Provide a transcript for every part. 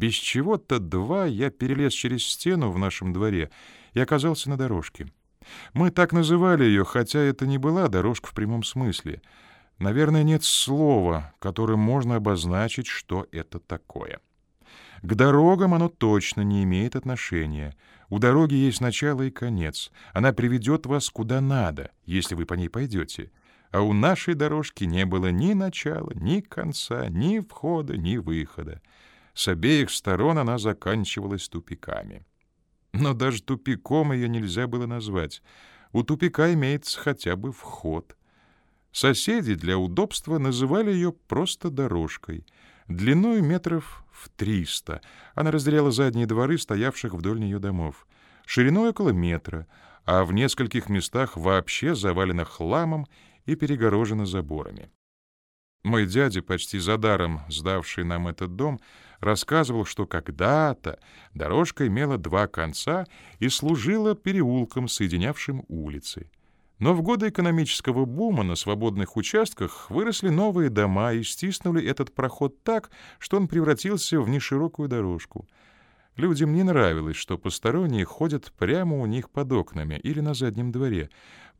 Без чего-то два я перелез через стену в нашем дворе и оказался на дорожке. Мы так называли ее, хотя это не была дорожка в прямом смысле. Наверное, нет слова, которым можно обозначить, что это такое. К дорогам оно точно не имеет отношения. У дороги есть начало и конец. Она приведет вас куда надо, если вы по ней пойдете. А у нашей дорожки не было ни начала, ни конца, ни входа, ни выхода. С обеих сторон она заканчивалась тупиками. Но даже тупиком ее нельзя было назвать. У тупика имеется хотя бы вход. Соседи для удобства называли ее просто дорожкой — длиной метров в триста. Она разделяла задние дворы, стоявших вдоль нее домов, шириной около метра, а в нескольких местах вообще завалена хламом и перегорожена заборами. Мой дядя, почти за даром сдавший нам этот дом, рассказывал, что когда-то дорожка имела два конца и служила переулком, соединявшим улицы. Но в годы экономического бума на свободных участках выросли новые дома и стиснули этот проход так, что он превратился в неширокую дорожку. Людям не нравилось, что посторонние ходят прямо у них под окнами или на заднем дворе,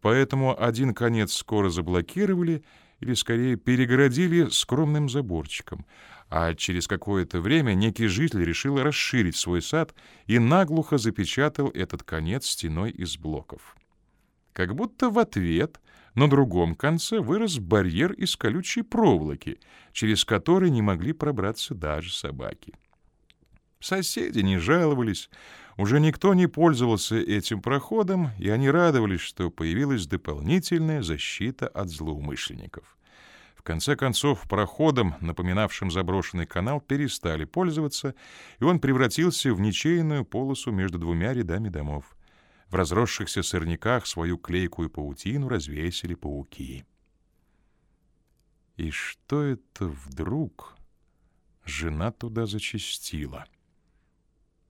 поэтому один конец скоро заблокировали или, скорее, перегородили скромным заборчиком, а через какое-то время некий житель решил расширить свой сад и наглухо запечатал этот конец стеной из блоков. Как будто в ответ на другом конце вырос барьер из колючей проволоки, через который не могли пробраться даже собаки. Соседи не жаловались, уже никто не пользовался этим проходом, и они радовались, что появилась дополнительная защита от злоумышленников. В конце концов, проходом, напоминавшим заброшенный канал, перестали пользоваться, и он превратился в ничейную полосу между двумя рядами домов. В разросшихся сорняках свою клейкую паутину развесили пауки. И что это вдруг жена туда зачастила?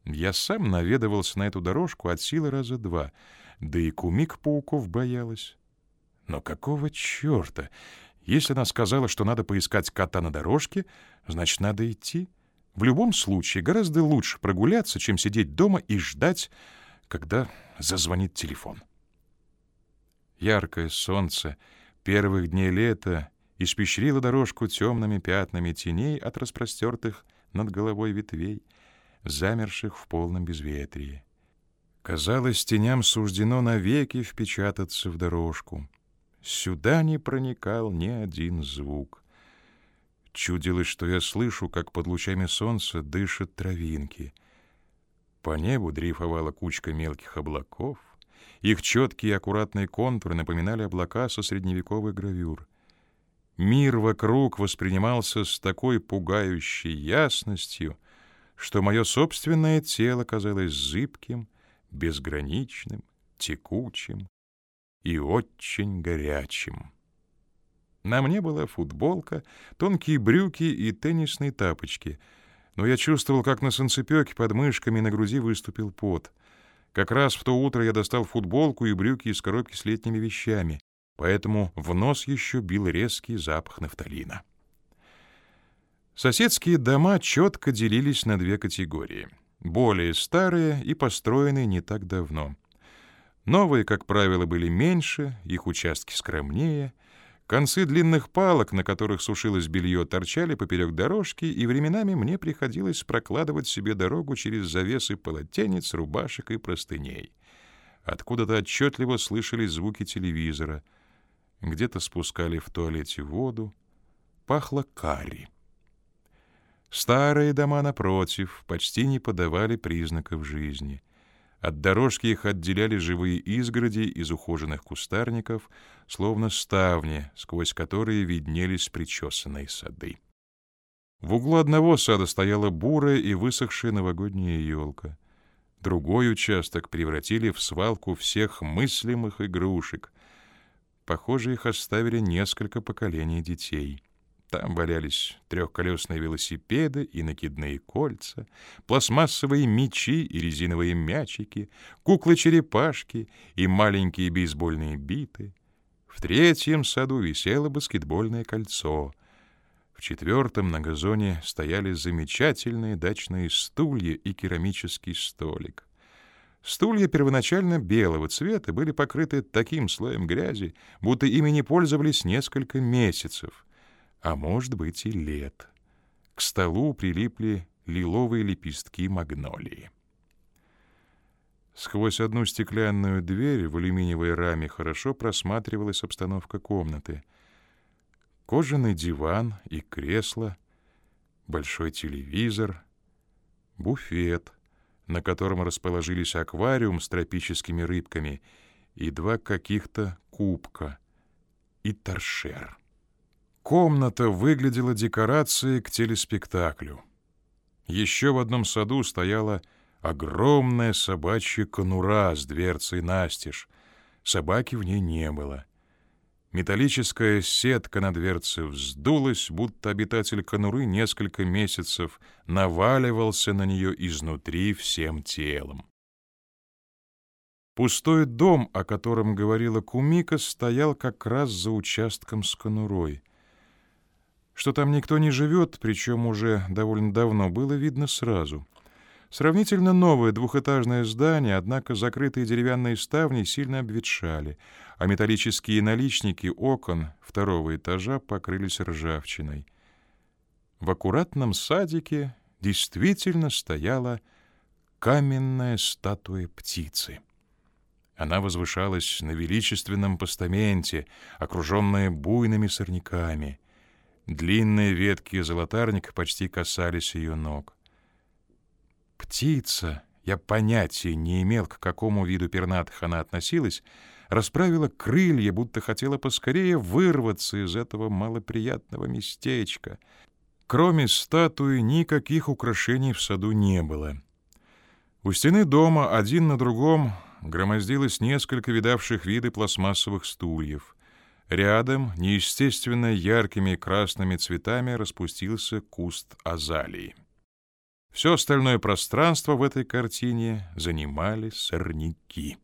Я сам наведывался на эту дорожку от силы раза два, да и кумик пауков боялась. Но какого черта? Если она сказала, что надо поискать кота на дорожке, значит, надо идти. В любом случае, гораздо лучше прогуляться, чем сидеть дома и ждать, когда зазвонит телефон. Яркое солнце первых дней лета испещрило дорожку темными пятнами теней от распростертых над головой ветвей, замерших в полном безветрии. Казалось, теням суждено навеки впечататься в дорожку. Сюда не проникал ни один звук. Чудилось, что я слышу, как под лучами солнца дышат травинки — по небу дрейфовала кучка мелких облаков. Их четкие аккуратные контуры напоминали облака со средневековых гравюр. Мир вокруг воспринимался с такой пугающей ясностью, что мое собственное тело казалось зыбким, безграничным, текучим и очень горячим. На мне была футболка, тонкие брюки и теннисные тапочки — но я чувствовал, как на санцепёке под мышками на груди выступил пот. Как раз в то утро я достал футболку и брюки из коробки с летними вещами, поэтому в нос еще бил резкий запах нафталина. Соседские дома четко делились на две категории. Более старые и построенные не так давно. Новые, как правило, были меньше, их участки скромнее — Концы длинных палок, на которых сушилось белье, торчали поперек дорожки, и временами мне приходилось прокладывать себе дорогу через завесы полотенец, рубашек и простыней. Откуда-то отчетливо слышались звуки телевизора. Где-то спускали в туалете воду. Пахло карри. Старые дома, напротив, почти не подавали признаков жизни — от дорожки их отделяли живые изгороди из ухоженных кустарников, словно ставни, сквозь которые виднелись причесанные сады. В углу одного сада стояла бурая и высохшая новогодняя елка. Другой участок превратили в свалку всех мыслимых игрушек. Похоже, их оставили несколько поколений детей. Там валялись трехколесные велосипеды и накидные кольца, пластмассовые мечи и резиновые мячики, куклы-черепашки и маленькие бейсбольные биты. В третьем саду висело баскетбольное кольцо. В четвертом на газоне стояли замечательные дачные стулья и керамический столик. Стулья первоначально белого цвета были покрыты таким слоем грязи, будто ими не пользовались несколько месяцев, а может быть и лет. К столу прилипли лиловые лепестки магнолии. Сквозь одну стеклянную дверь в алюминиевой раме хорошо просматривалась обстановка комнаты. Кожаный диван и кресло, большой телевизор, буфет, на котором расположились аквариум с тропическими рыбками и два каких-то кубка и торшер. Комната выглядела декорацией к телеспектаклю. Еще в одном саду стояла огромная собачья конура с дверцей настежь. Собаки в ней не было. Металлическая сетка на дверце вздулась, будто обитатель конуры несколько месяцев наваливался на нее изнутри всем телом. Пустой дом, о котором говорила Кумика, стоял как раз за участком с конурой. Что там никто не живет, причем уже довольно давно, было видно сразу. Сравнительно новое двухэтажное здание, однако закрытые деревянные ставни сильно обветшали, а металлические наличники окон второго этажа покрылись ржавчиной. В аккуратном садике действительно стояла каменная статуя птицы. Она возвышалась на величественном постаменте, окруженная буйными сорняками. Длинные ветки золотарника почти касались ее ног. Птица, я понятия не имел, к какому виду пернатых она относилась, расправила крылья, будто хотела поскорее вырваться из этого малоприятного местечка. Кроме статуи никаких украшений в саду не было. У стены дома один на другом громоздилось несколько видавших виды пластмассовых стульев. Рядом, неестественно яркими красными цветами, распустился куст азалии. Все остальное пространство в этой картине занимали сорняки.